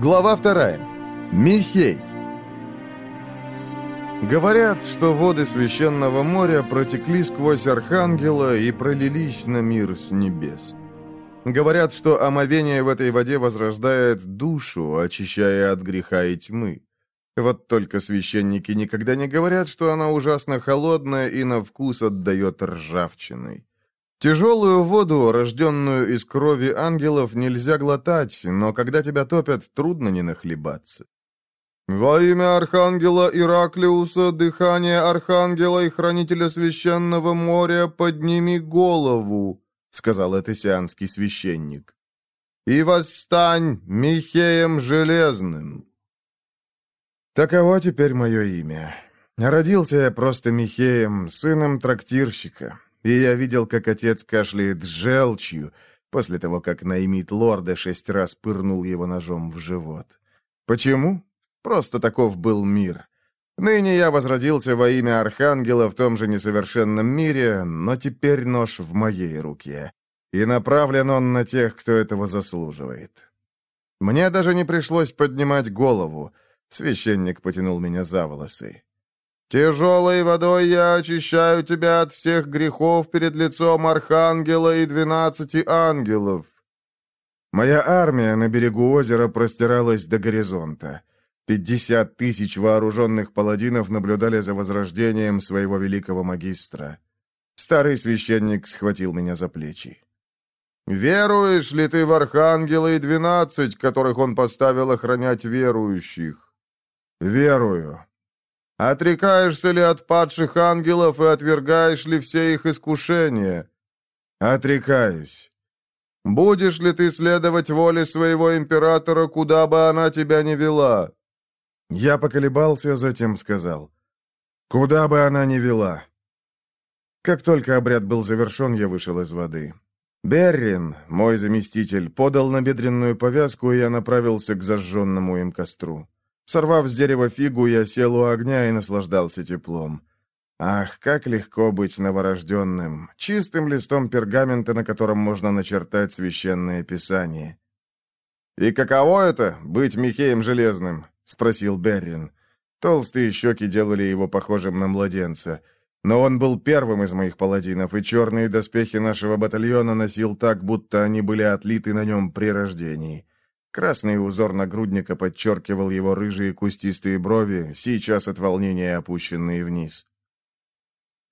Глава вторая. Михей. Говорят, что воды священного моря протекли сквозь Архангела и пролились на мир с небес. Говорят, что омовение в этой воде возрождает душу, очищая от греха и тьмы. Вот только священники никогда не говорят, что она ужасно холодная и на вкус отдает ржавчиной. Тяжелую воду, рожденную из крови ангелов, нельзя глотать, но когда тебя топят, трудно не нахлебаться. «Во имя Архангела Ираклиуса, дыхание Архангела и Хранителя Священного моря, подними голову», — сказал этесианский священник. «И восстань Михеем Железным». Таково теперь мое имя. Родился я просто Михеем, сыном трактирщика, и я видел, как отец кашляет желчью, после того, как наймит лорда шесть раз пырнул его ножом в живот. Почему? Просто таков был мир. Ныне я возродился во имя Архангела в том же несовершенном мире, но теперь нож в моей руке. И направлен он на тех, кто этого заслуживает. Мне даже не пришлось поднимать голову. Священник потянул меня за волосы. «Тяжелой водой я очищаю тебя от всех грехов перед лицом Архангела и двенадцати ангелов». Моя армия на берегу озера простиралась до горизонта. Пятьдесят тысяч вооруженных паладинов наблюдали за возрождением своего великого магистра. Старый священник схватил меня за плечи. «Веруешь ли ты в Архангела и двенадцать, которых он поставил охранять верующих?» «Верую», Отрекаешься ли от падших ангелов и отвергаешь ли все их искушения? Отрекаюсь. Будешь ли ты следовать воле своего императора, куда бы она тебя ни вела? Я поколебался, затем сказал. Куда бы она ни вела. Как только обряд был завершен, я вышел из воды. Беррин, мой заместитель, подал набедренную повязку, и я направился к зажженному им костру. Сорвав с дерева фигу, я сел у огня и наслаждался теплом. Ах, как легко быть новорожденным, чистым листом пергамента, на котором можно начертать священное писание. «И каково это — быть Михеем Железным?» — спросил Беррин. Толстые щеки делали его похожим на младенца. Но он был первым из моих паладинов, и черные доспехи нашего батальона носил так, будто они были отлиты на нем при рождении. Красный узор нагрудника подчеркивал его рыжие кустистые брови, сейчас от волнения опущенные вниз.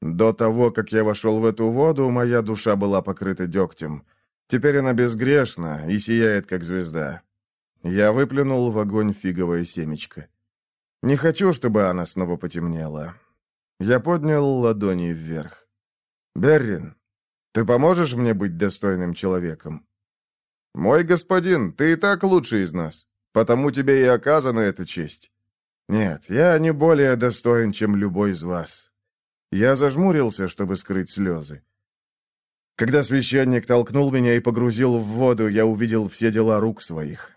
До того, как я вошел в эту воду, моя душа была покрыта дегтем. Теперь она безгрешна и сияет, как звезда. Я выплюнул в огонь фиговое семечко. Не хочу, чтобы она снова потемнела. Я поднял ладони вверх. «Беррин, ты поможешь мне быть достойным человеком?» «Мой господин, ты и так лучший из нас, потому тебе и оказана эта честь». «Нет, я не более достоин, чем любой из вас». Я зажмурился, чтобы скрыть слезы. Когда священник толкнул меня и погрузил в воду, я увидел все дела рук своих.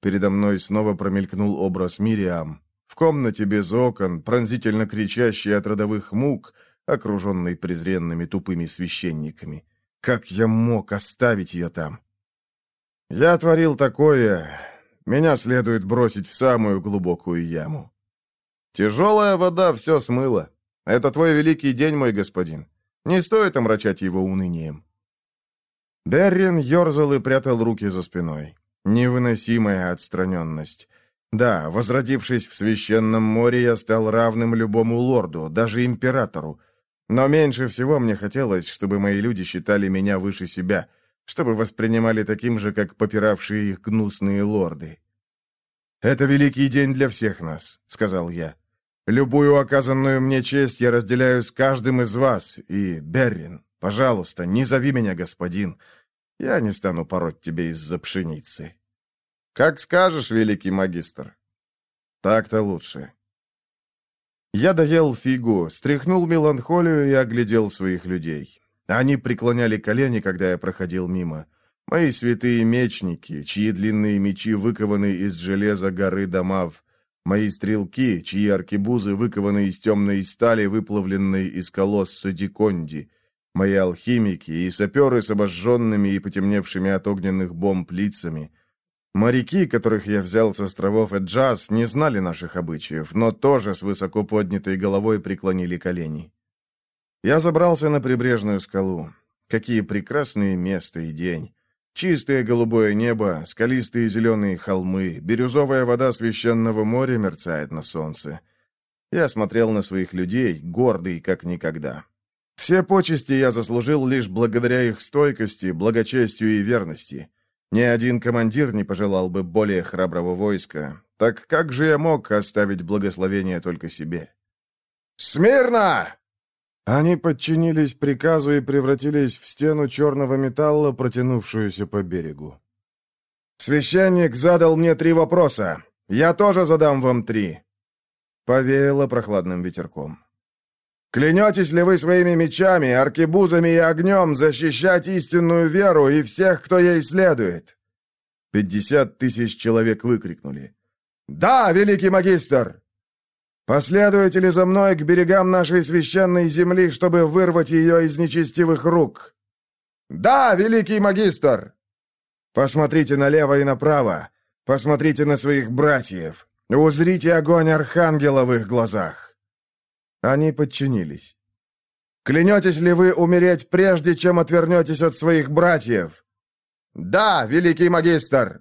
Передо мной снова промелькнул образ Мириам. В комнате без окон, пронзительно кричащей от родовых мук, окруженной презренными тупыми священниками. Как я мог оставить ее там? Я творил такое, меня следует бросить в самую глубокую яму. Тяжелая вода все смыла. Это твой великий день, мой господин. Не стоит омрачать его унынием. Беррин ерзал и прятал руки за спиной. Невыносимая отстраненность. Да, возродившись в священном море, я стал равным любому лорду, даже императору. Но меньше всего мне хотелось, чтобы мои люди считали меня выше себя — чтобы воспринимали таким же, как попиравшие их гнусные лорды. «Это великий день для всех нас», — сказал я. «Любую оказанную мне честь я разделяю с каждым из вас, и, Беррин, пожалуйста, не зови меня господин. Я не стану пороть тебе из-за пшеницы». «Как скажешь, великий магистр». «Так-то лучше». Я доел фигу, стряхнул меланхолию и оглядел своих людей. Они преклоняли колени, когда я проходил мимо. Мои святые мечники, чьи длинные мечи выкованы из железа горы Домав. Мои стрелки, чьи аркебузы выкованы из темной стали, выплавленной из колосса Диконди. Мои алхимики и саперы с обожженными и потемневшими от огненных бомб лицами. Моряки, которых я взял с островов Эджаз, не знали наших обычаев, но тоже с высоко поднятой головой преклонили колени. Я забрался на прибрежную скалу. Какие прекрасные места и день. Чистое голубое небо, скалистые зеленые холмы, бирюзовая вода священного моря мерцает на солнце. Я смотрел на своих людей, гордый как никогда. Все почести я заслужил лишь благодаря их стойкости, благочестию и верности. Ни один командир не пожелал бы более храброго войска. Так как же я мог оставить благословение только себе? «Смирно!» Они подчинились приказу и превратились в стену черного металла, протянувшуюся по берегу. «Священник задал мне три вопроса. Я тоже задам вам три». Повеяло прохладным ветерком. «Клянетесь ли вы своими мечами, аркебузами и огнем защищать истинную веру и всех, кто ей следует?» Пятьдесят тысяч человек выкрикнули. «Да, великий магистр!» Последуете ли за мной к берегам нашей священной земли, чтобы вырвать ее из нечестивых рук?» «Да, великий магистр!» «Посмотрите налево и направо. Посмотрите на своих братьев. Узрите огонь архангела в их глазах». Они подчинились. «Клянетесь ли вы умереть, прежде чем отвернетесь от своих братьев?» «Да, великий магистр!»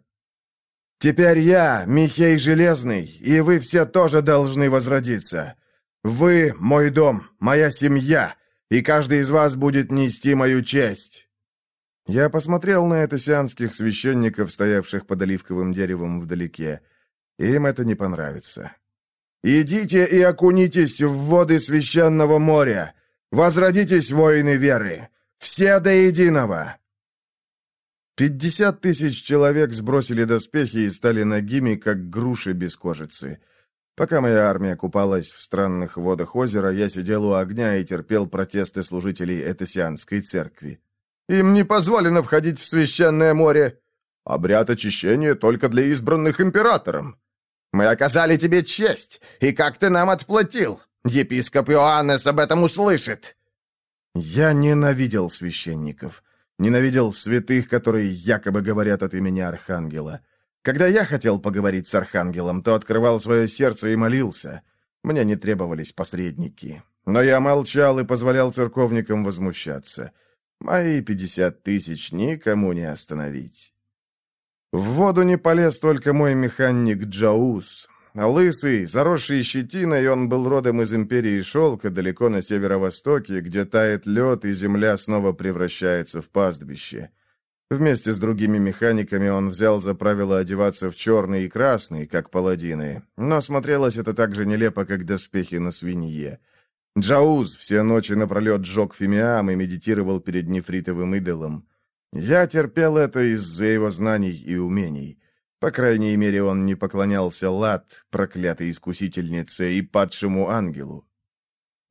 Теперь я, Михей Железный, и вы все тоже должны возродиться. Вы — мой дом, моя семья, и каждый из вас будет нести мою честь». Я посмотрел на этосианских священников, стоявших под оливковым деревом вдалеке. Им это не понравится. «Идите и окунитесь в воды священного моря! Возродитесь, воины веры! Все до единого!» Пятьдесят тысяч человек сбросили доспехи и стали нагими, как груши без кожицы. Пока моя армия купалась в странных водах озера, я сидел у огня и терпел протесты служителей Этосианской церкви. «Им не позволено входить в священное море. Обряд очищения только для избранных императором. Мы оказали тебе честь, и как ты нам отплатил? Епископ Иоаннес об этом услышит!» Я ненавидел священников. Ненавидел святых, которые якобы говорят от имени Архангела. Когда я хотел поговорить с Архангелом, то открывал свое сердце и молился. Мне не требовались посредники. Но я молчал и позволял церковникам возмущаться. Мои пятьдесят тысяч никому не остановить. В воду не полез только мой механик Джаус. Лысый, заросший щетиной, он был родом из империи Шелка, далеко на северо-востоке, где тает лед, и земля снова превращается в пастбище. Вместе с другими механиками он взял за правило одеваться в черный и красный, как паладины, но смотрелось это так же нелепо, как доспехи на свинье. Джауз все ночи напролет сжег фимиам и медитировал перед нефритовым идолом. Я терпел это из-за его знаний и умений. По крайней мере, он не поклонялся Лад, проклятой искусительнице, и падшему ангелу.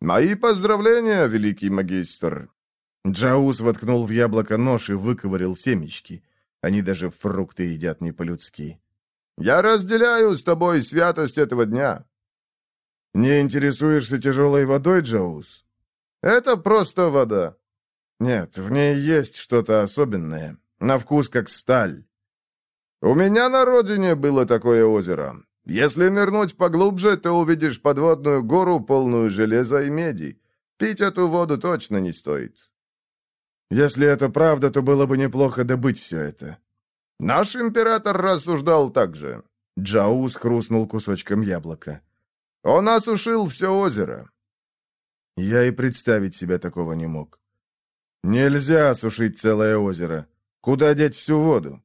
«Мои поздравления, великий магистр!» Джаус воткнул в яблоко нож и выковырил семечки. Они даже фрукты едят не по-людски. «Я разделяю с тобой святость этого дня!» «Не интересуешься тяжелой водой, Джаус?» «Это просто вода». «Нет, в ней есть что-то особенное. На вкус как сталь. У меня на родине было такое озеро. Если нырнуть поглубже, то увидишь подводную гору, полную железа и меди. Пить эту воду точно не стоит. Если это правда, то было бы неплохо добыть все это. Наш император рассуждал так же. Джаус хрустнул кусочком яблока. Он осушил все озеро. Я и представить себе такого не мог. Нельзя осушить целое озеро. Куда деть всю воду?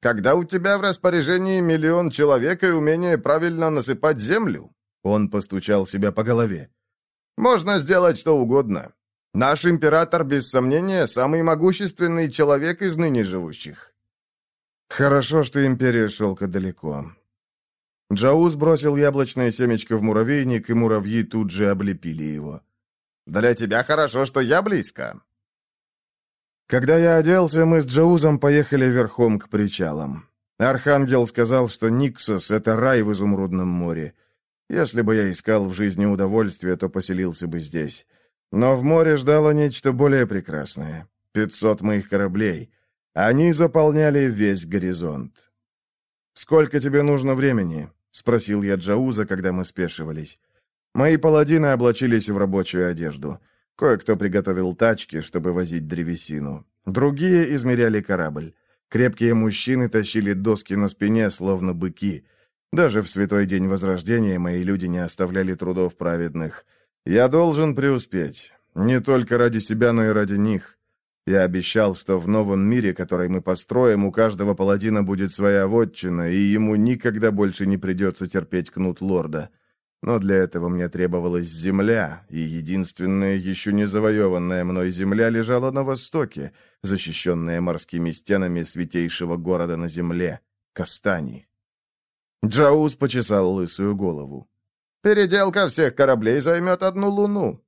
Когда у тебя в распоряжении миллион человек и умение правильно насыпать землю, он постучал себя по голове. Можно сделать что угодно. Наш император, без сомнения, самый могущественный человек из ныне живущих. Хорошо, что империя шелка далеко. Джаус бросил яблочное семечко в муравейник, и муравьи тут же облепили его. «Для тебя хорошо, что я близко. Когда я оделся, мы с Джоузом поехали верхом к причалам. Архангел сказал, что Никсос — это рай в изумрудном море. Если бы я искал в жизни удовольствия, то поселился бы здесь. Но в море ждало нечто более прекрасное. Пятьсот моих кораблей. Они заполняли весь горизонт. «Сколько тебе нужно времени?» — спросил я Джауза, когда мы спешивались. Мои паладины облачились в рабочую одежду. Кое-кто приготовил тачки, чтобы возить древесину. Другие измеряли корабль. Крепкие мужчины тащили доски на спине, словно быки. Даже в святой день Возрождения мои люди не оставляли трудов праведных. Я должен преуспеть. Не только ради себя, но и ради них. Я обещал, что в новом мире, который мы построим, у каждого паладина будет своя вотчина, и ему никогда больше не придется терпеть кнут лорда. Но для этого мне требовалась земля, и единственная еще не завоеванная мной земля лежала на востоке, защищенная морскими стенами святейшего города на земле — Кастани. Джаус почесал лысую голову. «Переделка всех кораблей займет одну луну».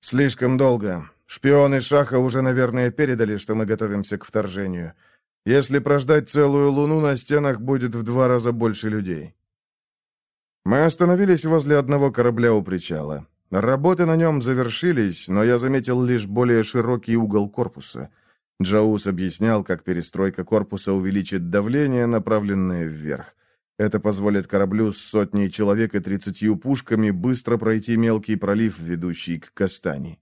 «Слишком долго. Шпионы Шаха уже, наверное, передали, что мы готовимся к вторжению. Если прождать целую луну, на стенах будет в два раза больше людей». Мы остановились возле одного корабля у причала. Работы на нем завершились, но я заметил лишь более широкий угол корпуса. Джаус объяснял, как перестройка корпуса увеличит давление, направленное вверх. Это позволит кораблю с сотней человек и тридцатью пушками быстро пройти мелкий пролив, ведущий к Кастани.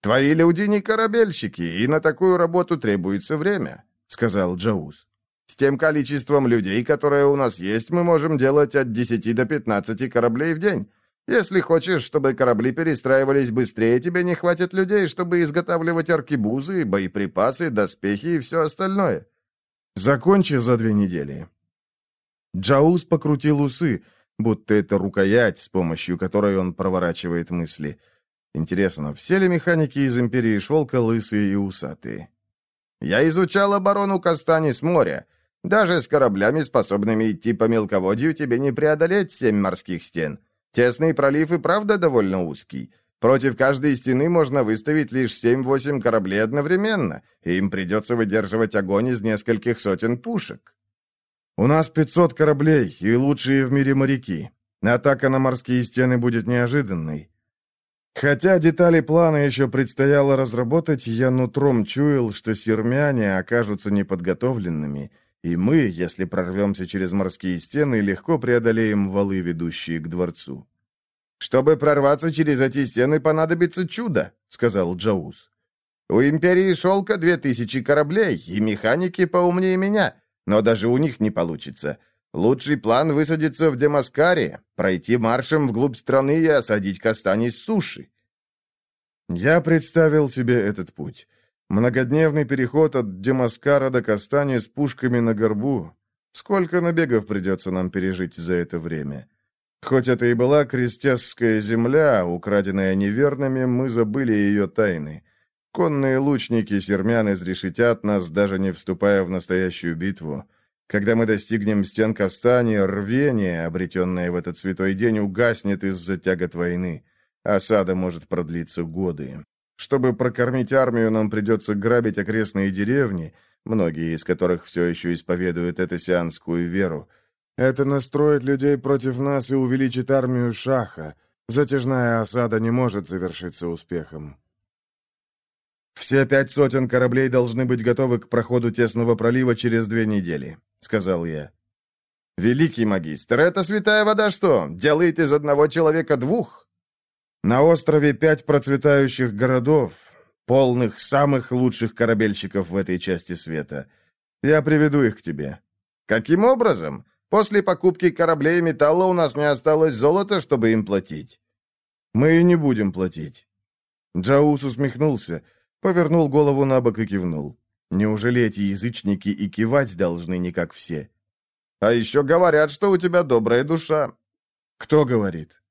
«Твои люди не корабельщики, и на такую работу требуется время», — сказал Джаус. С тем количеством людей, которое у нас есть, мы можем делать от 10 до 15 кораблей в день. Если хочешь, чтобы корабли перестраивались быстрее, тебе не хватит людей, чтобы изготавливать аркебузы, боеприпасы, доспехи и все остальное. Закончи за две недели. Джаус покрутил усы, будто это рукоять, с помощью которой он проворачивает мысли. Интересно, все ли механики из Империи Шелка лысые и усатые? Я изучал оборону Кастани с моря. Даже с кораблями, способными идти по мелководью, тебе не преодолеть семь морских стен. Тесный пролив и правда довольно узкий. Против каждой стены можно выставить лишь семь-восемь кораблей одновременно, и им придется выдерживать огонь из нескольких сотен пушек. У нас пятьсот кораблей и лучшие в мире моряки. Атака на морские стены будет неожиданной. Хотя детали плана еще предстояло разработать, я нутром чуял, что сирмяне окажутся неподготовленными, и мы, если прорвемся через морские стены, легко преодолеем валы, ведущие к дворцу. «Чтобы прорваться через эти стены, понадобится чудо», — сказал Джаус. «У Империи Шелка две тысячи кораблей, и механики поумнее меня, но даже у них не получится. Лучший план высадиться в Демаскаре, пройти маршем вглубь страны и осадить Кастани с суши». Я представил себе этот путь. Многодневный переход от Демаскара до Кастани с пушками на горбу. Сколько набегов придется нам пережить за это время? Хоть это и была крестесская земля, украденная неверными, мы забыли ее тайны. Конные лучники сермян изрешетят нас, даже не вступая в настоящую битву. Когда мы достигнем стен Кастани, рвение, обретенное в этот святой день, угаснет из-за тягот войны. Осада может продлиться годы. Чтобы прокормить армию, нам придется грабить окрестные деревни, многие из которых все еще исповедуют этосианскую веру. Это настроит людей против нас и увеличит армию Шаха. Затяжная осада не может завершиться успехом. «Все пять сотен кораблей должны быть готовы к проходу тесного пролива через две недели», — сказал я. «Великий магистр, это святая вода что, делает из одного человека двух?» На острове пять процветающих городов, полных самых лучших корабельщиков в этой части света. Я приведу их к тебе. Каким образом? После покупки кораблей и металла у нас не осталось золота, чтобы им платить. Мы и не будем платить. Джаус усмехнулся, повернул голову на бок и кивнул. Неужели эти язычники и кивать должны не как все? А еще говорят, что у тебя добрая душа. Кто говорит?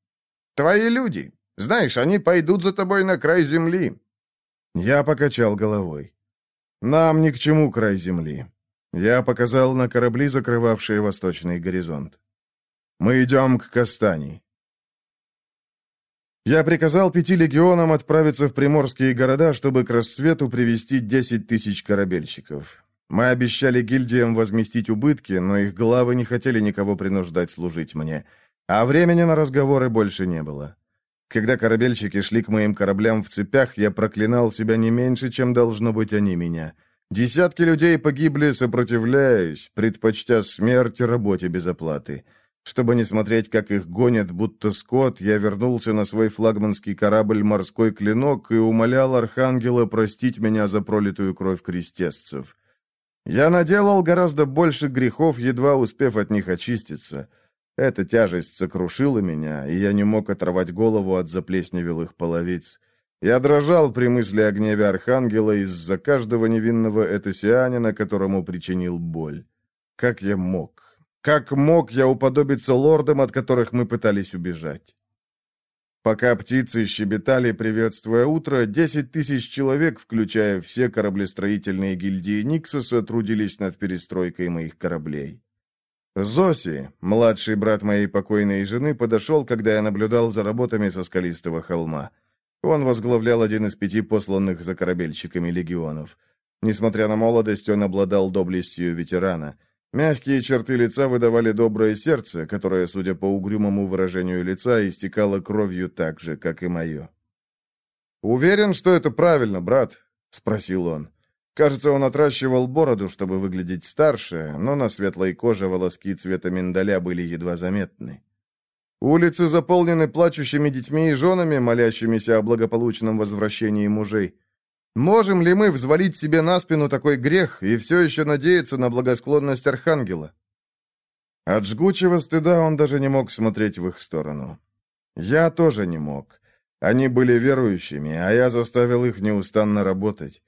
Твои люди. Знаешь, они пойдут за тобой на край земли». Я покачал головой. «Нам ни к чему край земли». Я показал на корабли, закрывавшие восточный горизонт. «Мы идем к Кастани». Я приказал пяти легионам отправиться в приморские города, чтобы к рассвету привести десять тысяч корабельщиков. Мы обещали гильдиям возместить убытки, но их главы не хотели никого принуждать служить мне, а времени на разговоры больше не было. Когда корабельщики шли к моим кораблям в цепях, я проклинал себя не меньше, чем должно быть они меня. Десятки людей погибли, сопротивляясь, предпочтя смерть работе без оплаты. Чтобы не смотреть, как их гонят, будто скот, я вернулся на свой флагманский корабль «Морской клинок» и умолял Архангела простить меня за пролитую кровь крестесцев. Я наделал гораздо больше грехов, едва успев от них очиститься. Эта тяжесть сокрушила меня, и я не мог оторвать голову от заплесневелых половиц. Я дрожал при мысли о гневе Архангела из-за каждого невинного этосианина, которому причинил боль. Как я мог? Как мог я уподобиться лордам, от которых мы пытались убежать? Пока птицы щебетали, приветствуя утро, десять тысяч человек, включая все кораблестроительные гильдии Никсоса, трудились над перестройкой моих кораблей. Зоси, младший брат моей покойной жены, подошел, когда я наблюдал за работами со скалистого холма. Он возглавлял один из пяти посланных за корабельщиками легионов. Несмотря на молодость, он обладал доблестью ветерана. Мягкие черты лица выдавали доброе сердце, которое, судя по угрюмому выражению лица, истекало кровью так же, как и мое. «Уверен, что это правильно, брат?» — спросил он. Кажется, он отращивал бороду, чтобы выглядеть старше, но на светлой коже волоски цвета миндаля были едва заметны. Улицы заполнены плачущими детьми и женами, молящимися о благополучном возвращении мужей. Можем ли мы взвалить себе на спину такой грех и все еще надеяться на благосклонность Архангела? От жгучего стыда он даже не мог смотреть в их сторону. Я тоже не мог. Они были верующими, а я заставил их неустанно работать.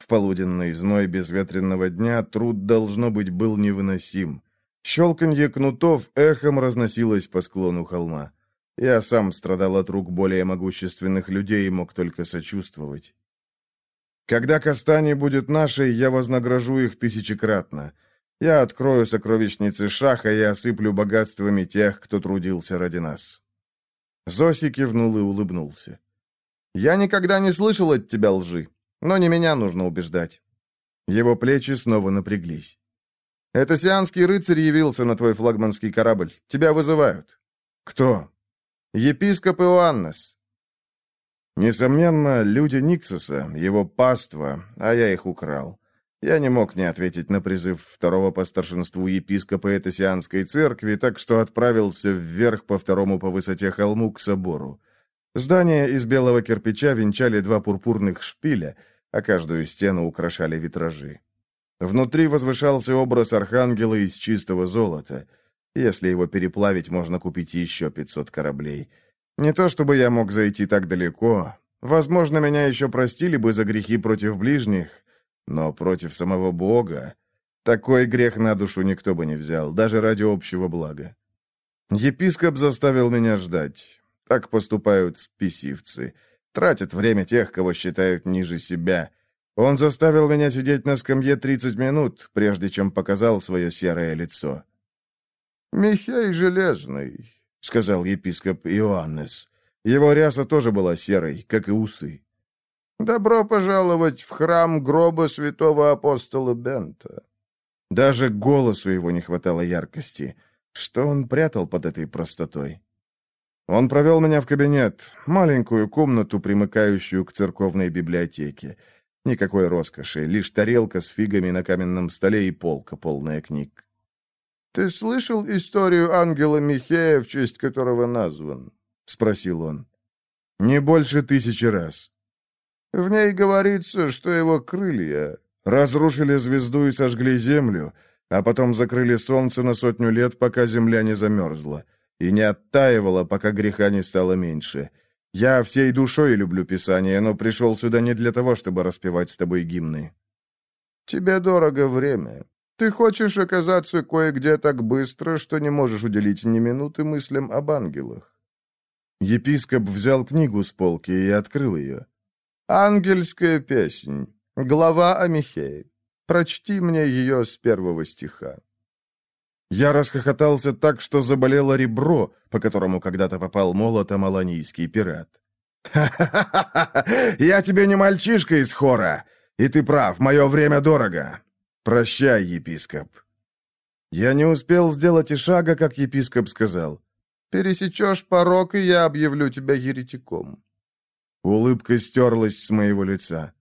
В полуденный зной безветренного дня труд, должно быть, был невыносим. Щелканье кнутов эхом разносилось по склону холма. Я сам страдал от рук более могущественных людей и мог только сочувствовать. Когда Кастани будет нашей, я вознагражу их тысячекратно. Я открою сокровищницы Шаха и осыплю богатствами тех, кто трудился ради нас». Зоси кивнул и улыбнулся. «Я никогда не слышал от тебя лжи, но не меня нужно убеждать». Его плечи снова напряглись. Это сианский рыцарь явился на твой флагманский корабль. Тебя вызывают». «Кто?» «Епископ Иоаннес». Несомненно, люди Никсоса, его паства, а я их украл. Я не мог не ответить на призыв второго по старшинству епископа Этосианской церкви, так что отправился вверх по второму по высоте холму к собору. Здания из белого кирпича венчали два пурпурных шпиля, а каждую стену украшали витражи. Внутри возвышался образ архангела из чистого золота. Если его переплавить, можно купить еще 500 кораблей. Не то чтобы я мог зайти так далеко. Возможно, меня еще простили бы за грехи против ближних, но против самого Бога... Такой грех на душу никто бы не взял, даже ради общего блага. Епископ заставил меня ждать. Так поступают спесивцы. Тратят время тех, кого считают ниже себя. Он заставил меня сидеть на скамье 30 минут, прежде чем показал свое серое лицо. «Михей Железный», — сказал епископ Иоаннес. Его ряса тоже была серой, как и усы. «Добро пожаловать в храм гроба святого апостола Бента». Даже голосу его не хватало яркости. Что он прятал под этой простотой? Он провел меня в кабинет, маленькую комнату, примыкающую к церковной библиотеке. Никакой роскоши, лишь тарелка с фигами на каменном столе и полка, полная книг. «Ты слышал историю ангела Михея, в честь которого назван?» — спросил он. «Не больше тысячи раз». «В ней говорится, что его крылья разрушили звезду и сожгли землю, а потом закрыли солнце на сотню лет, пока земля не замерзла, и не оттаивала, пока греха не стало меньше, я всей душой люблю Писание, но пришел сюда не для того, чтобы распевать с тобой гимны. Тебе дорого время. Ты хочешь оказаться кое-где так быстро, что не можешь уделить ни минуты мыслям об ангелах. Епископ взял книгу с полки и открыл ее. «Ангельская песнь. Глава о Михее. Прочти мне ее с первого стиха». Я расхохотался так, что заболело ребро, по которому когда-то попал молотом аланийский пират. «Ха-ха-ха! Я тебе не мальчишка из хора! И ты прав, мое время дорого! Прощай, епископ!» Я не успел сделать и шага, как епископ сказал. «Пересечешь порог, и я объявлю тебя еретиком». Улыбка стерлась с моего лица.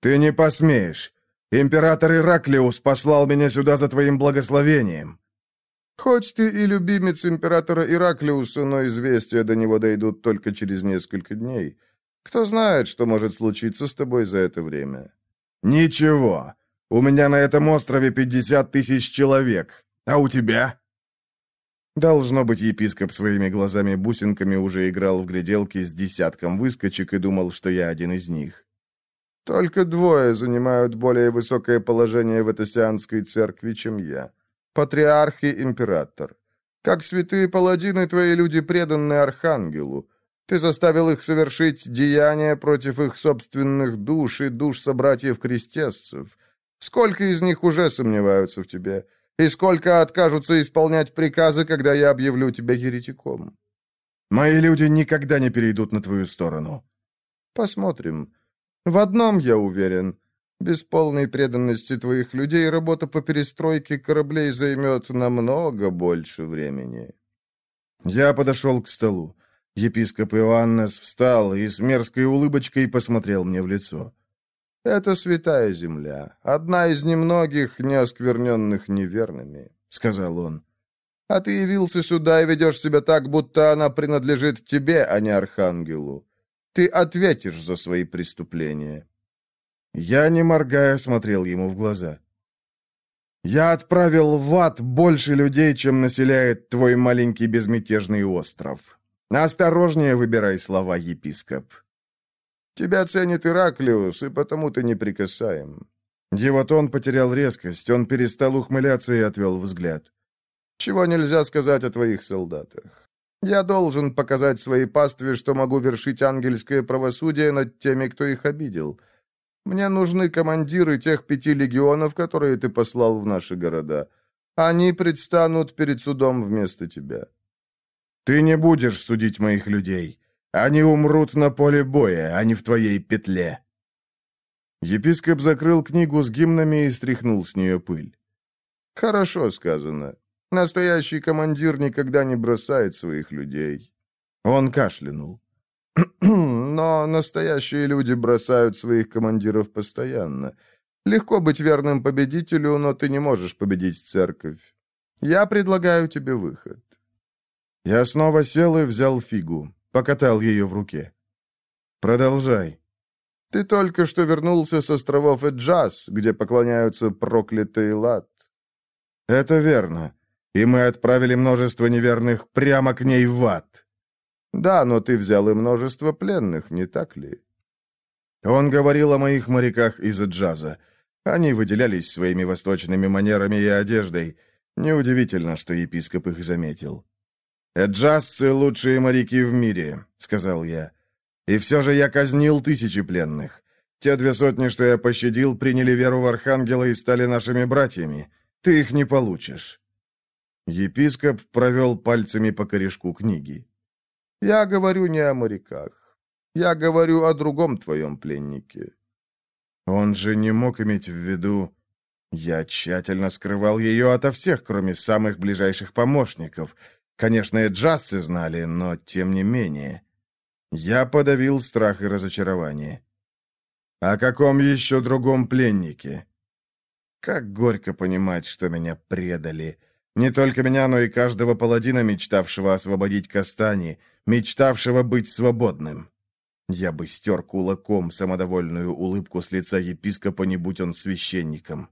«Ты не посмеешь! Император Ираклиус послал меня сюда за твоим благословением». «Хоть ты и любимец императора Ираклиуса, но известия до него дойдут только через несколько дней. Кто знает, что может случиться с тобой за это время?» «Ничего. У меня на этом острове пятьдесят тысяч человек. А у тебя?» Должно быть, епископ своими глазами-бусинками уже играл в гляделки с десятком выскочек и думал, что я один из них. Только двое занимают более высокое положение в Этосианской церкви, чем я. Патриарх и император. Как святые паладины, твои люди преданы Архангелу. Ты заставил их совершить деяния против их собственных душ и душ собратьев-крестесцев. Сколько из них уже сомневаются в тебе? И сколько откажутся исполнять приказы, когда я объявлю тебя еретиком? Мои люди никогда не перейдут на твою сторону. Посмотрим. В одном я уверен. Без полной преданности твоих людей работа по перестройке кораблей займет намного больше времени. Я подошел к столу. Епископ Иоаннес встал и с мерзкой улыбочкой посмотрел мне в лицо. «Это святая земля, одна из немногих, не оскверненных неверными», — сказал он. «А ты явился сюда и ведешь себя так, будто она принадлежит тебе, а не архангелу. Ты ответишь за свои преступления». Я, не моргая, смотрел ему в глаза. «Я отправил в ад больше людей, чем населяет твой маленький безмятежный остров. Осторожнее выбирай слова, епископ». Тебя ценит Ираклиус, и потому ты неприкасаем». Его тон потерял резкость, он перестал ухмыляться и отвел взгляд. «Чего нельзя сказать о твоих солдатах? Я должен показать своей пастве, что могу вершить ангельское правосудие над теми, кто их обидел. Мне нужны командиры тех пяти легионов, которые ты послал в наши города. Они предстанут перед судом вместо тебя». «Ты не будешь судить моих людей. Они умрут на поле боя, а не в твоей петле». Епископ закрыл книгу с гимнами и стряхнул с нее пыль. «Хорошо сказано. Настоящий командир никогда не бросает своих людей». Он кашлянул. «Но настоящие люди бросают своих командиров постоянно. Легко быть верным победителю, но ты не можешь победить церковь. Я предлагаю тебе выход». Я снова сел и взял фигу. Покатал ее в руке. «Продолжай». «Ты только что вернулся с островов Эджаз, где поклоняются проклятый лад». «Это верно. И мы отправили множество неверных прямо к ней в ад». «Да, но ты взял и множество пленных, не так ли?» Он говорил о моих моряках из Эджаза. Они выделялись своими восточными манерами и одеждой. Неудивительно, что епископ их заметил. «Эджасцы — лучшие моряки в мире», — сказал я. «И все же я казнил тысячи пленных. Те две сотни, что я пощадил, приняли веру в Архангела и стали нашими братьями. Ты их не получишь». Епископ провел пальцами по корешку книги. «Я говорю не о моряках. Я говорю о другом твоем пленнике». Он же не мог иметь в виду... Я тщательно скрывал ее ото всех, кроме самых ближайших помощников — Конечно, и джазцы знали, но тем не менее. Я подавил страх и разочарование. О каком еще другом пленнике? Как горько понимать, что меня предали. Не только меня, но и каждого паладина, мечтавшего освободить Кастани, мечтавшего быть свободным. Я бы стер кулаком самодовольную улыбку с лица епископа, не будь он священником.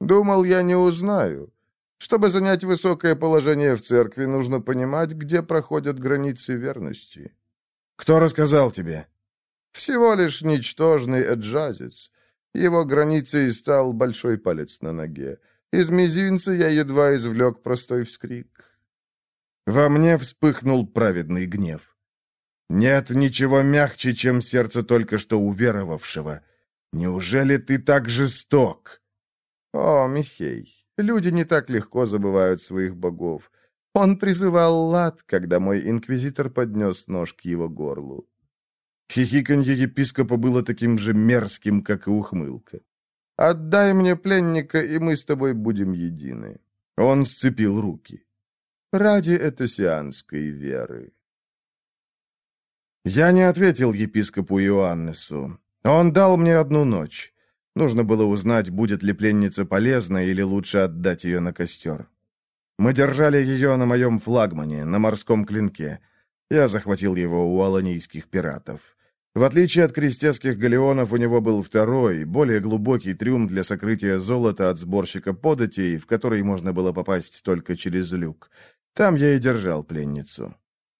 «Думал, я не узнаю. Чтобы занять высокое положение в церкви, нужно понимать, где проходят границы верности. Кто рассказал тебе? Всего лишь ничтожный эджазец. Его границей стал большой палец на ноге. Из мизинца я едва извлек простой вскрик. Во мне вспыхнул праведный гнев. Нет ничего мягче, чем сердце только что уверовавшего. Неужели ты так жесток? О, Михей, Люди не так легко забывают своих богов. Он призывал лад, когда мой инквизитор поднес нож к его горлу. Хихиканье епископа было таким же мерзким, как и ухмылка. «Отдай мне пленника, и мы с тобой будем едины». Он сцепил руки. «Ради этосианской веры». Я не ответил епископу Иоаннесу. Он дал мне одну ночь. Нужно было узнать, будет ли пленница полезна или лучше отдать ее на костер. Мы держали ее на моем флагмане, на морском клинке. Я захватил его у аланийских пиратов. В отличие от крестецких галеонов, у него был второй, более глубокий трюм для сокрытия золота от сборщика податей, в который можно было попасть только через люк. Там я и держал пленницу.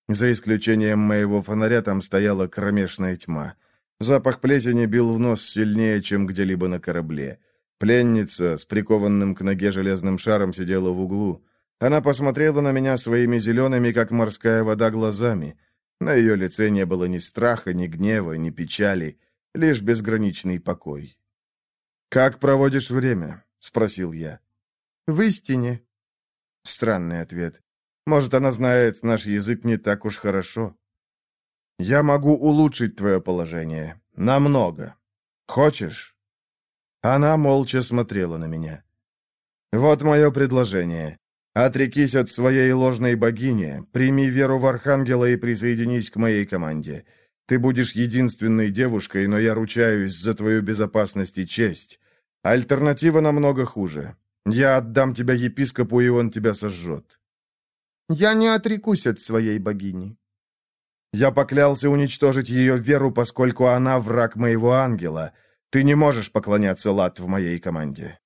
За исключением моего фонаря там стояла кромешная тьма. Запах плесени бил в нос сильнее, чем где-либо на корабле. Пленница с прикованным к ноге железным шаром сидела в углу. Она посмотрела на меня своими зелеными, как морская вода, глазами. На ее лице не было ни страха, ни гнева, ни печали, лишь безграничный покой. «Как проводишь время?» — спросил я. «В истине». Странный ответ. Может, она знает наш язык не так уж хорошо. Я могу улучшить твое положение. Намного. Хочешь?» Она молча смотрела на меня. «Вот мое предложение. Отрекись от своей ложной богини, прими веру в Архангела и присоединись к моей команде. Ты будешь единственной девушкой, но я ручаюсь за твою безопасность и честь. Альтернатива намного хуже. Я отдам тебя епископу, и он тебя сожжет». «Я не отрекусь от своей богини». «Я поклялся уничтожить ее веру, поскольку она враг моего ангела. Ты не можешь поклоняться лад в моей команде».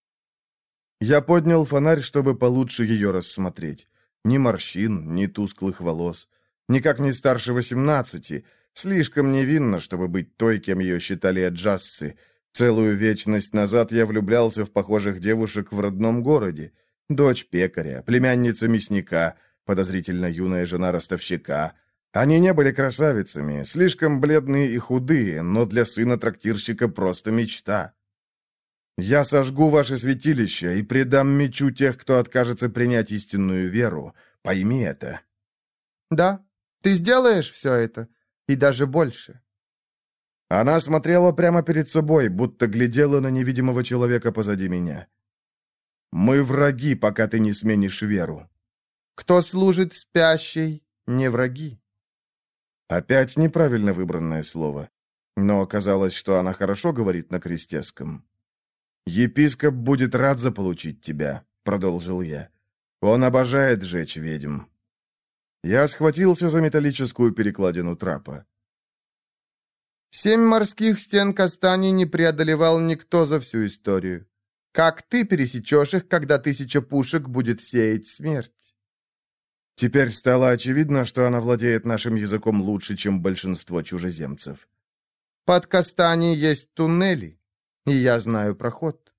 Я поднял фонарь, чтобы получше ее рассмотреть. Ни морщин, ни тусклых волос. Никак не старше восемнадцати. Слишком невинно, чтобы быть той, кем ее считали аджассы. Целую вечность назад я влюблялся в похожих девушек в родном городе. Дочь пекаря, племянница мясника, подозрительно юная жена ростовщика. Они не были красавицами, слишком бледные и худые, но для сына трактирщика просто мечта. Я сожгу ваше святилище и предам мечу тех, кто откажется принять истинную веру. Пойми это». «Да, ты сделаешь все это, и даже больше». Она смотрела прямо перед собой, будто глядела на невидимого человека позади меня. «Мы враги, пока ты не сменишь веру». «Кто служит спящей, не враги». Опять неправильно выбранное слово. Но оказалось, что она хорошо говорит на крестеском. «Епископ будет рад заполучить тебя», — продолжил я. «Он обожает жечь ведьм». Я схватился за металлическую перекладину трапа. «Семь морских стен Кастани не преодолевал никто за всю историю. Как ты пересечешь их, когда тысяча пушек будет сеять смерть?» Теперь стало очевидно, что она владеет нашим языком лучше, чем большинство чужеземцев. «Под Кастани есть туннели и я знаю проход».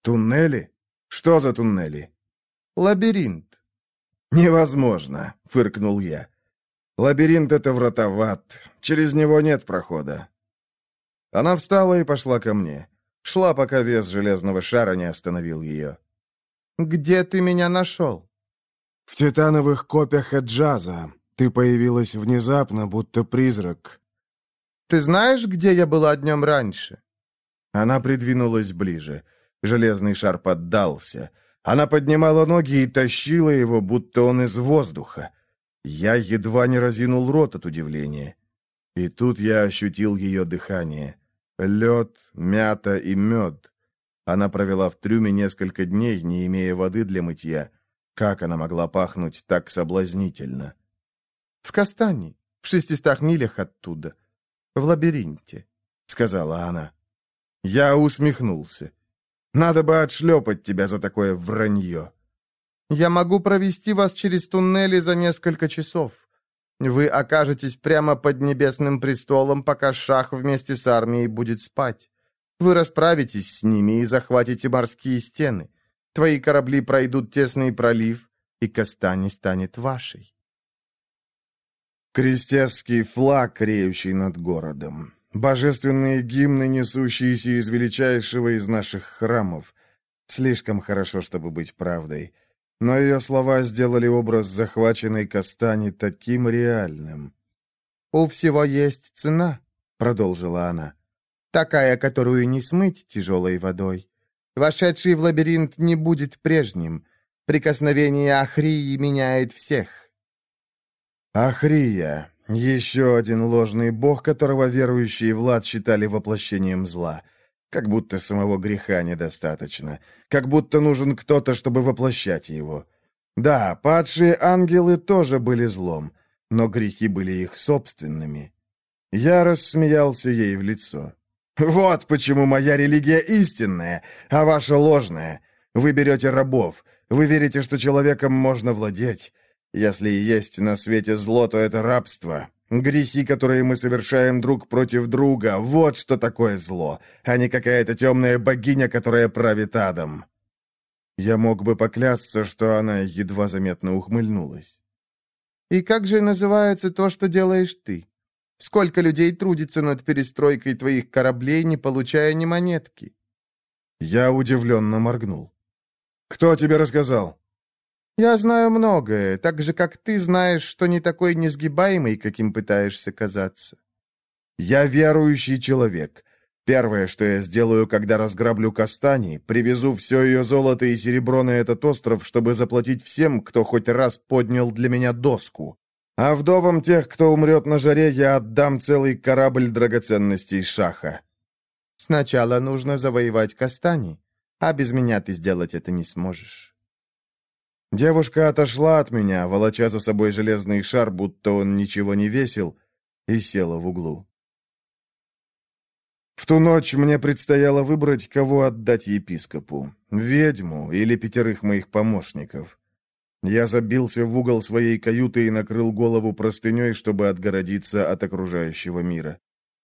«Туннели? Что за туннели?» «Лабиринт». «Невозможно», — фыркнул я. «Лабиринт — это вратоват. Через него нет прохода». Она встала и пошла ко мне. Шла, пока вес железного шара не остановил ее. «Где ты меня нашел?» «В титановых копьях Эджаза. Ты появилась внезапно, будто призрак». «Ты знаешь, где я была днем раньше?» Она придвинулась ближе. Железный шар поддался. Она поднимала ноги и тащила его, будто он из воздуха. Я едва не разинул рот от удивления. И тут я ощутил ее дыхание. Лед, мята и мед. Она провела в трюме несколько дней, не имея воды для мытья. Как она могла пахнуть так соблазнительно? «В Кастане, в шестистах милях оттуда, в лабиринте», — сказала она. Я усмехнулся. «Надо бы отшлепать тебя за такое вранье». «Я могу провести вас через туннели за несколько часов. Вы окажетесь прямо под небесным престолом, пока Шах вместе с армией будет спать. Вы расправитесь с ними и захватите морские стены. Твои корабли пройдут тесный пролив, и Кастани станет вашей». Крестецкий флаг, реющий над городом. Божественные гимны, несущиеся из величайшего из наших храмов. Слишком хорошо, чтобы быть правдой. Но ее слова сделали образ захваченной Кастани таким реальным. «У всего есть цена», — продолжила она. «Такая, которую не смыть тяжелой водой. Вошедший в лабиринт не будет прежним. Прикосновение Ахрии меняет всех». «Ахрия», еще один ложный бог, которого верующие Влад считали воплощением зла. Как будто самого греха недостаточно. Как будто нужен кто-то, чтобы воплощать его. Да, падшие ангелы тоже были злом, но грехи были их собственными. Я рассмеялся ей в лицо. «Вот почему моя религия истинная, а ваша ложная. Вы берете рабов. Вы верите, что человеком можно владеть. Если есть на свете зло, то это рабство. Грехи, которые мы совершаем друг против друга, вот что такое зло, а не какая-то темная богиня, которая правит адом». Я мог бы поклясться, что она едва заметно ухмыльнулась. «И как же называется то, что делаешь ты? Сколько людей трудится над перестройкой твоих кораблей, не получая ни монетки?» Я удивленно моргнул. «Кто тебе рассказал?» «Я знаю многое, так же, как ты знаешь, что не такой несгибаемый, каким пытаешься казаться». «Я верующий человек. Первое, что я сделаю, когда разграблю Кастани, привезу все ее золото и серебро на этот остров, чтобы заплатить всем, кто хоть раз поднял для меня доску. А вдовам тех, кто умрет на жаре, я отдам целый корабль драгоценностей Шаха. Сначала нужно завоевать Кастани, а без меня ты сделать это не сможешь. Девушка отошла от меня, волоча за собой железный шар, будто он ничего не весил, и села в углу. В ту ночь мне предстояло выбрать, кого отдать епископу. Ведьму или пятерых моих помощников. Я забился в угол своей каюты и накрыл голову простыней, чтобы отгородиться от окружающего мира.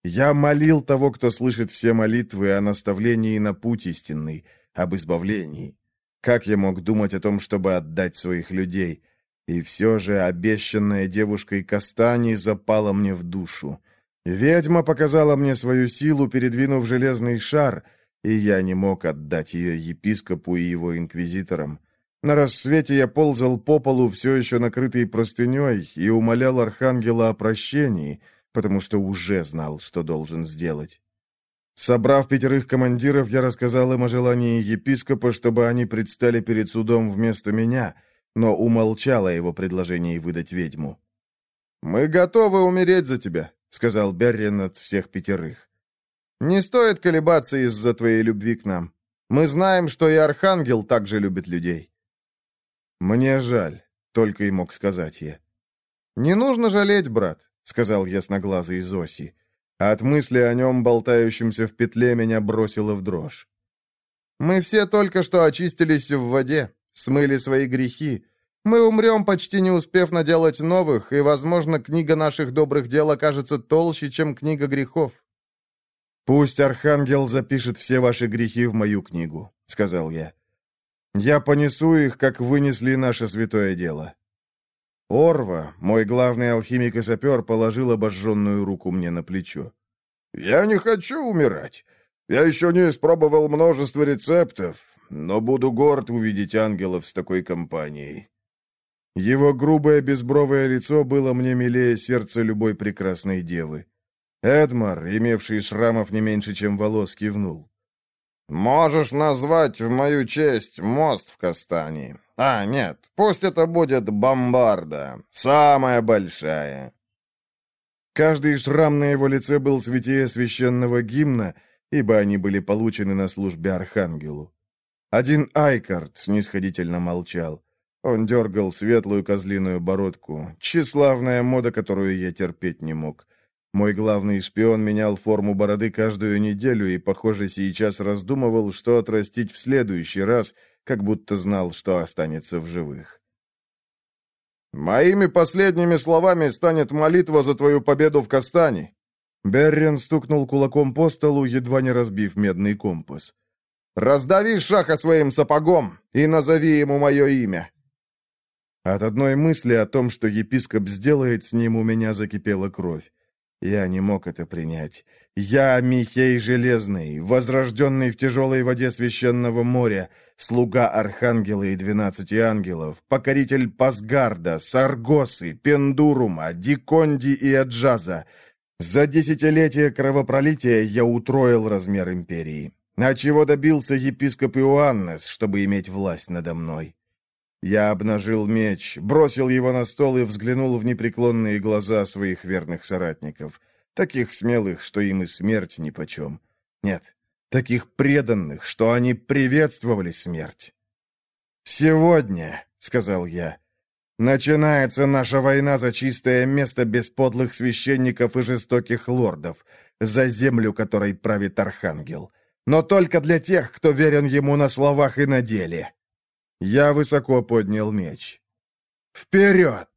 Я молил того, кто слышит все молитвы о наставлении на путь истинный, об избавлении. Как я мог думать о том, чтобы отдать своих людей? И все же обещанная девушкой Кастани запала мне в душу. Ведьма показала мне свою силу, передвинув железный шар, и я не мог отдать ее епископу и его инквизиторам. На рассвете я ползал по полу, все еще накрытый простыней, и умолял архангела о прощении, потому что уже знал, что должен сделать. Собрав пятерых командиров, я рассказал им о желании епископа, чтобы они предстали перед судом вместо меня, но умолчал о его предложении выдать ведьму. «Мы готовы умереть за тебя», — сказал Беррин от всех пятерых. «Не стоит колебаться из-за твоей любви к нам. Мы знаем, что и Архангел также любит людей». «Мне жаль», — только и мог сказать я. «Не нужно жалеть, брат», — сказал ясноглазый Зоси. От мысли о нем, болтающемся в петле, меня бросило в дрожь. «Мы все только что очистились в воде, смыли свои грехи, мы умрем, почти не успев наделать новых, и, возможно, книга наших добрых дел окажется толще, чем книга грехов». «Пусть Архангел запишет все ваши грехи в мою книгу», — сказал я. «Я понесу их, как вынесли наше святое дело». Орва, мой главный алхимик и сапер, положил обожженную руку мне на плечо. «Я не хочу умирать. Я еще не испробовал множество рецептов, но буду горд увидеть ангелов с такой компанией. Его грубое безбровое лицо было мне милее сердца любой прекрасной девы. Эдмар, имевший шрамов не меньше, чем волос, кивнул. «Можешь назвать в мою честь мост в Кастане. А, нет, пусть это будет бомбарда, самая большая». Каждый шрам на его лице был святее священного гимна, ибо они были получены на службе Архангелу. Один Айкард снисходительно молчал. Он дергал светлую козлиную бородку. Тщеславная мода, которую я терпеть не мог. Мой главный шпион менял форму бороды каждую неделю и, похоже, сейчас раздумывал, что отрастить в следующий раз, как будто знал, что останется в живых. «Моими последними словами станет молитва за твою победу в Кастане!» Беррен стукнул кулаком по столу, едва не разбив медный компас. «Раздави шаха своим сапогом и назови ему мое имя!» От одной мысли о том, что епископ сделает с ним, у меня закипела кровь. Я не мог это принять. Я Михей Железный, возрожденный в тяжелой воде священного моря, слуга Архангела и двенадцати ангелов, покоритель Пасгарда, Саргосы, Пендурума, Диконди и Аджаза. За десятилетия кровопролития я утроил размер империи. А чего добился епископ Иоаннес, чтобы иметь власть надо мной? Я обнажил меч, бросил его на стол и взглянул в непреклонные глаза своих верных соратников, таких смелых, что им и смерть нипочем. Нет, таких преданных, что они приветствовали смерть. «Сегодня», — сказал я, — «начинается наша война за чистое место без подлых священников и жестоких лордов, за землю, которой правит Архангел. Но только для тех, кто верен ему на словах и на деле». Я высоко поднял меч. «Вперед!»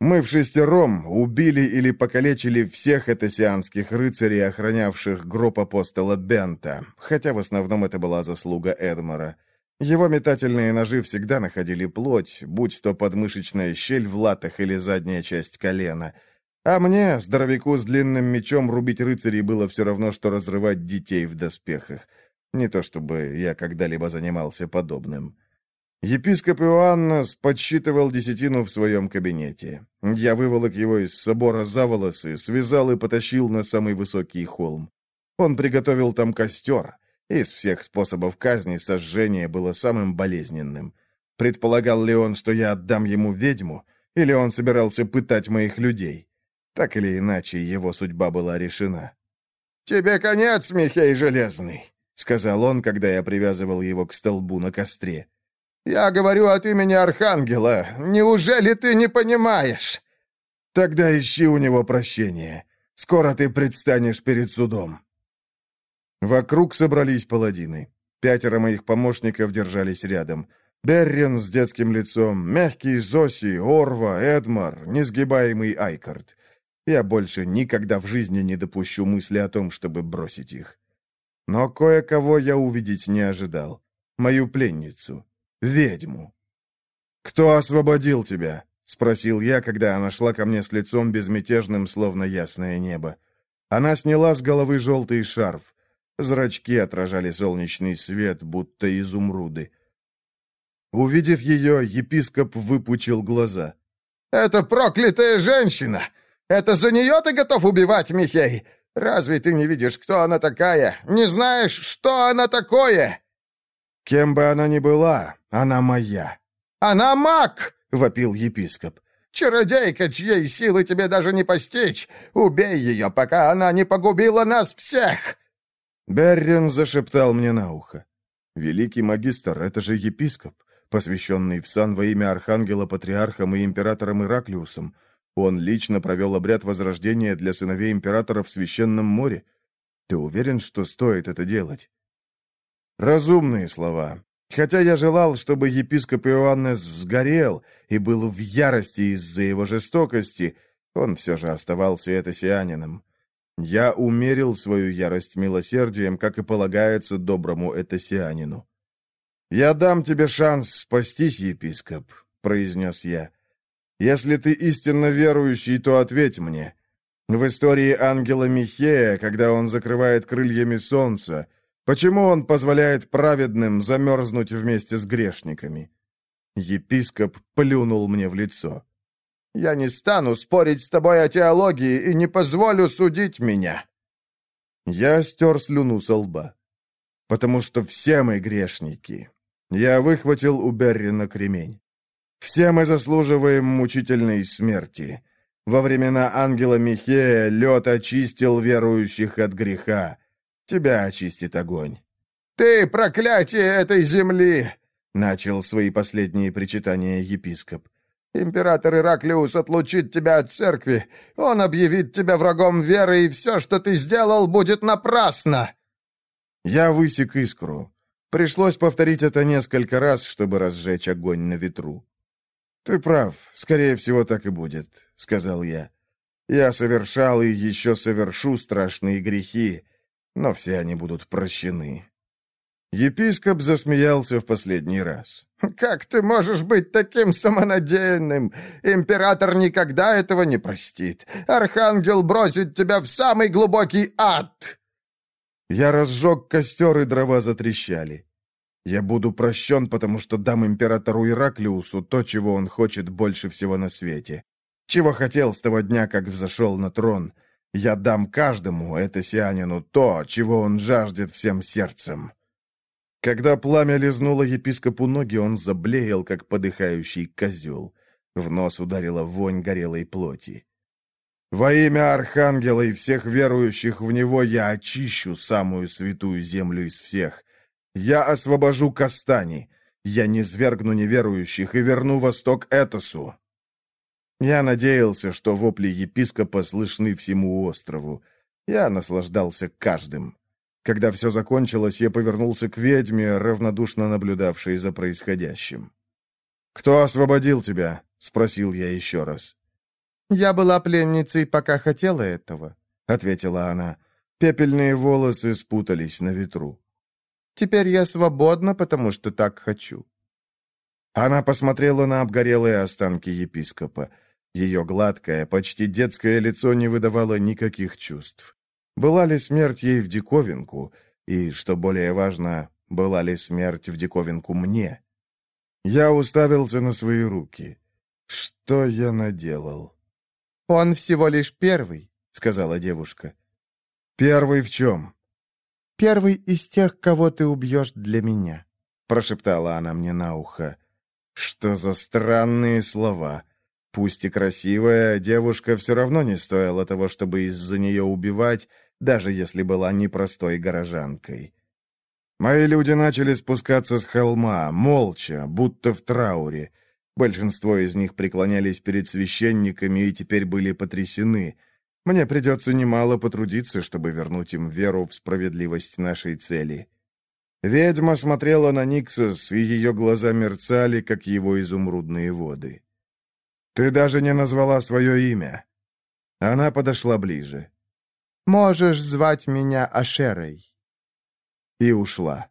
Мы в шестером убили или покалечили всех этосианских рыцарей, охранявших гроб апостола Бента, хотя в основном это была заслуга Эдмара. Его метательные ножи всегда находили плоть, будь то подмышечная щель в латах или задняя часть колена. А мне, здоровяку с длинным мечом, рубить рыцарей было все равно, что разрывать детей в доспехах. Не то чтобы я когда-либо занимался подобным. Епископ Иоаннас подсчитывал десятину в своем кабинете. Я выволок его из собора за волосы, связал и потащил на самый высокий холм. Он приготовил там костер. Из всех способов казни сожжение было самым болезненным. Предполагал ли он, что я отдам ему ведьму, или он собирался пытать моих людей? Так или иначе, его судьба была решена. «Тебе конец, Михей Железный», — сказал он, когда я привязывал его к столбу на костре. «Я говорю от имени Архангела. Неужели ты не понимаешь?» «Тогда ищи у него прощения. Скоро ты предстанешь перед судом». Вокруг собрались паладины. Пятеро моих помощников держались рядом. Беррин с детским лицом, мягкий Зоси, Орва, Эдмар, несгибаемый Айкард. Я больше никогда в жизни не допущу мысли о том, чтобы бросить их. Но кое-кого я увидеть не ожидал. Мою пленницу ведьму. «Кто освободил тебя?» — спросил я, когда она шла ко мне с лицом безмятежным, словно ясное небо. Она сняла с головы желтый шарф. Зрачки отражали солнечный свет, будто изумруды. Увидев ее, епископ выпучил глаза. «Это проклятая женщина! Это за нее ты готов убивать, Михей? Разве ты не видишь, кто она такая? Не знаешь, что она такое?» «Кем бы она ни была, она моя». «Она маг!» — вопил епископ. «Чародейка, чьей силы тебе даже не постичь! Убей ее, пока она не погубила нас всех!» Беррин зашептал мне на ухо. «Великий магистр, это же епископ, посвященный в сан во имя Архангела Патриархом и Императором Ираклиусом. Он лично провел обряд возрождения для сыновей Императора в Священном море. Ты уверен, что стоит это делать?» Разумные слова. Хотя я желал, чтобы епископ Иоаннес сгорел и был в ярости из-за его жестокости, он все же оставался этосианином. Я умерил свою ярость милосердием, как и полагается доброму этосианину. «Я дам тебе шанс спастись, епископ», — произнес я. «Если ты истинно верующий, то ответь мне. В истории ангела Михея, когда он закрывает крыльями солнца, Почему он позволяет праведным замерзнуть вместе с грешниками? Епископ плюнул мне в лицо. «Я не стану спорить с тобой о теологии и не позволю судить меня». Я стер слюну со лба. «Потому что все мы грешники». Я выхватил у Беррина кремень. «Все мы заслуживаем мучительной смерти. Во времена ангела Михея лед очистил верующих от греха. Тебя очистит огонь». «Ты проклятие этой земли!» — начал свои последние причитания епископ. «Император Ираклиус отлучит тебя от церкви. Он объявит тебя врагом веры, и все, что ты сделал, будет напрасно!» Я высек искру. Пришлось повторить это несколько раз, чтобы разжечь огонь на ветру. «Ты прав, скорее всего, так и будет», — сказал я. «Я совершал и еще совершу страшные грехи, но все они будут прощены». Епископ засмеялся в последний раз. «Как ты можешь быть таким самонадеянным? Император никогда этого не простит. Архангел бросит тебя в самый глубокий ад!» Я разжег костер, и дрова затрещали. Я буду прощен, потому что дам императору Ираклиусу то, чего он хочет больше всего на свете. Чего хотел с того дня, как взошел на трон. Я дам каждому, это сианину, то, чего он жаждет всем сердцем». Когда пламя лизнуло епископу ноги, он заблеял, как подыхающий козел. В нос ударила вонь горелой плоти. Во имя Архангела и всех верующих в него я очищу самую святую землю из всех. Я освобожу Кастани. Я не свергну неверующих и верну Восток Этосу. Я надеялся, что вопли епископа слышны всему острову. Я наслаждался каждым. Когда все закончилось, я повернулся к ведьме, равнодушно наблюдавшей за происходящим. «Кто освободил тебя?» — спросил я еще раз. «Я была пленницей, пока хотела этого», — ответила она. Пепельные волосы спутались на ветру. «Теперь я свободна, потому что так хочу». Она посмотрела на обгорелые останки епископа. Ее гладкое, почти детское лицо не выдавало никаких чувств. Была ли смерть ей в диковинку? И, что более важно, была ли смерть в диковинку мне? Я уставился на свои руки. Что я наделал? «Он всего лишь первый», — сказала девушка. «Первый в чем?» «Первый из тех, кого ты убьешь для меня», — прошептала она мне на ухо. «Что за странные слова!» Пусть и красивая, девушка все равно не стоила того, чтобы из-за нее убивать, даже если была непростой горожанкой. Мои люди начали спускаться с холма, молча, будто в трауре. Большинство из них преклонялись перед священниками и теперь были потрясены. Мне придется немало потрудиться, чтобы вернуть им веру в справедливость нашей цели. Ведьма смотрела на Никсос, и ее глаза мерцали, как его изумрудные воды. «Ты даже не назвала свое имя». Она подошла ближе. «Можешь звать меня Ашерой». И ушла.